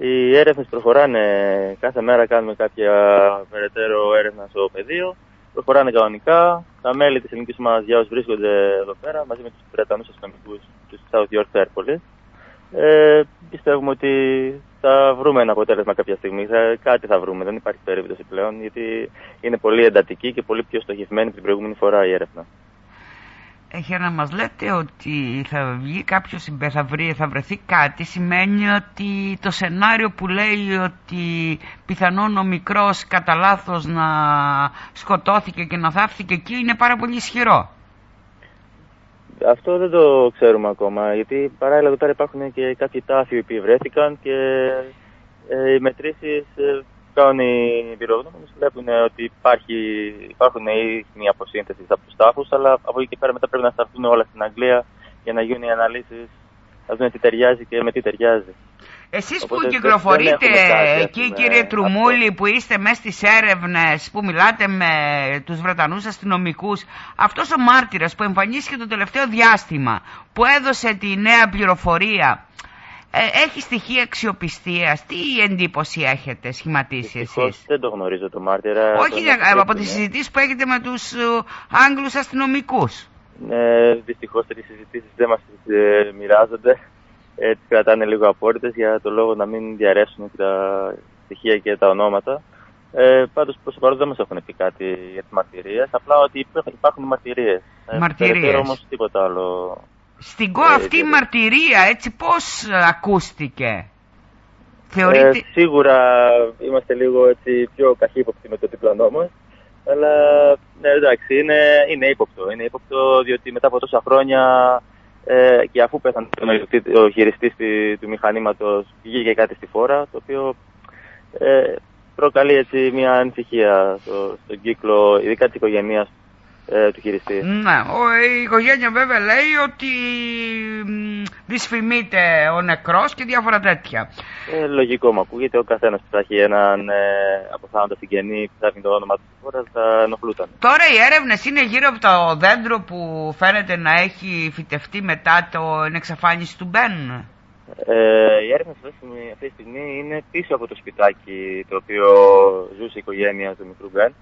Οι έρευνες προχωράνε. Κάθε μέρα κάνουμε κάποια περαιτέρω έρευνα στο πεδίο. Προχωράνε κανονικά. Τα μέλη της ελληνικής ομάδας Γιάου βρίσκονται εδώ πέρα μαζί με τους Βρετανούς αστυνομικούς του South York Air Police. Ε, πιστεύουμε ότι θα βρούμε ένα αποτέλεσμα κάποια στιγμή. Θα, κάτι θα βρούμε. Δεν υπάρχει περίπτωση πλέον γιατί είναι πολύ εντατική και πολύ πιο στοχευμένη από την προηγούμενη φορά η έρευνα. Για να μας λέτε ότι θα βγει κάποιος θα, βρει, θα βρεθεί κάτι; Σημαίνει ότι το σενάριο που λέει ότι πιθανόν ο μικρός κατά λάθος να σκοτώθηκε και να θάφθηκε εκεί είναι πάρα πολύ ισχυρό. Αυτό δεν το ξέρουμε ακόμα γιατί παράλληλα εδώ πέρα υπάρχουν και κάποιοι τάφοι που βρέθηκαν και ε, οι μετρήσεις ε, κάνουν οι εμπειρογνώμονες βλέπουν ότι υπάρχει, υπάρχουν μια αποσύνθεσης από τους τάφους, αλλά από εκεί και πέρα μετά πρέπει να σταθούν όλα στην Αγγλία για να γίνουν οι αναλύσεις, να δούμε τι ταιριάζει και με τι ταιριάζει. Εσείς που κυκλοφορείτε εκεί κύριε Τρουμούλη που είστε μέσα στις έρευνες που μιλάτε με τους Βρετανούς αστυνομικούς αυτός ο μάρτυρας που εμφανίστηκε το τελευταίο διάστημα που έδωσε τη νέα πληροφορία ε, έχει στοιχεία αξιοπιστίας. Τι εντύπωση έχετε σχηματίσει εσείς; Δεν το γνωρίζω το μάρτυρα. Όχι από τις συζητήσεις που έχετε με τους ε, Άγγλους αστυνομικούς. Ε, Δυστυχώς τέτοιες συζητήσεις δεν μας ε, μοιράζονται. Ε, τις κρατάνε λίγο απόρριτες για το λόγο να μην διαρρεύσουν τα στοιχεία και τα ονόματα. Ε, Πάντως προς το παρόν δεν μας έχουν πει κάτι για τις μαρτυρίες. Απλά ότι υπάρχουν μαρτυρίες. Μαρτυρίες. Ε, όμως τίποτα άλλο στην ΚΟ αυτή η μαρτυρία, έτσι πώς ακούστηκε; Θεωρείτε... Ε, σίγουρα είμαστε λίγο έτσι, πιο καχύποπτοι με το διπλανό μας. Αλλά ναι, εντάξει, είναι, είναι ύποπτο. Είναι ύποπτο διότι μετά από τόσα χρόνια ε, και αφού πέθανε ο χειριστής του μηχανήματος βγήκε κάτι στη φόρα, το οποίο ε, προκαλεί έτσι μια ανησυχία στο, στον κύκλο, ειδικά της οικογένειας ε, του χειριστή. Ναι, ο, η οικογένεια βέβαια λέει ότι δυσφημείται ο νεκρός και διάφορα τέτοια. Ε, λογικό μου ακούγεται, ο καθένας που θα έχει έναν ε, αποθάνοντα συγγενή που θα το όνομα του χώρας θα ενοχλούταν. Τώρα οι έρευνες είναι γύρω από το δέντρο που φαίνεται να έχει φυτευτεί μετά την εξαφάνιση του Μπεν. Ε, η έρευνα αυτή τη στιγμή είναι πίσω από το σπιτάκι το οποίο ζούσε η οικογένεια του μικρού Μπεν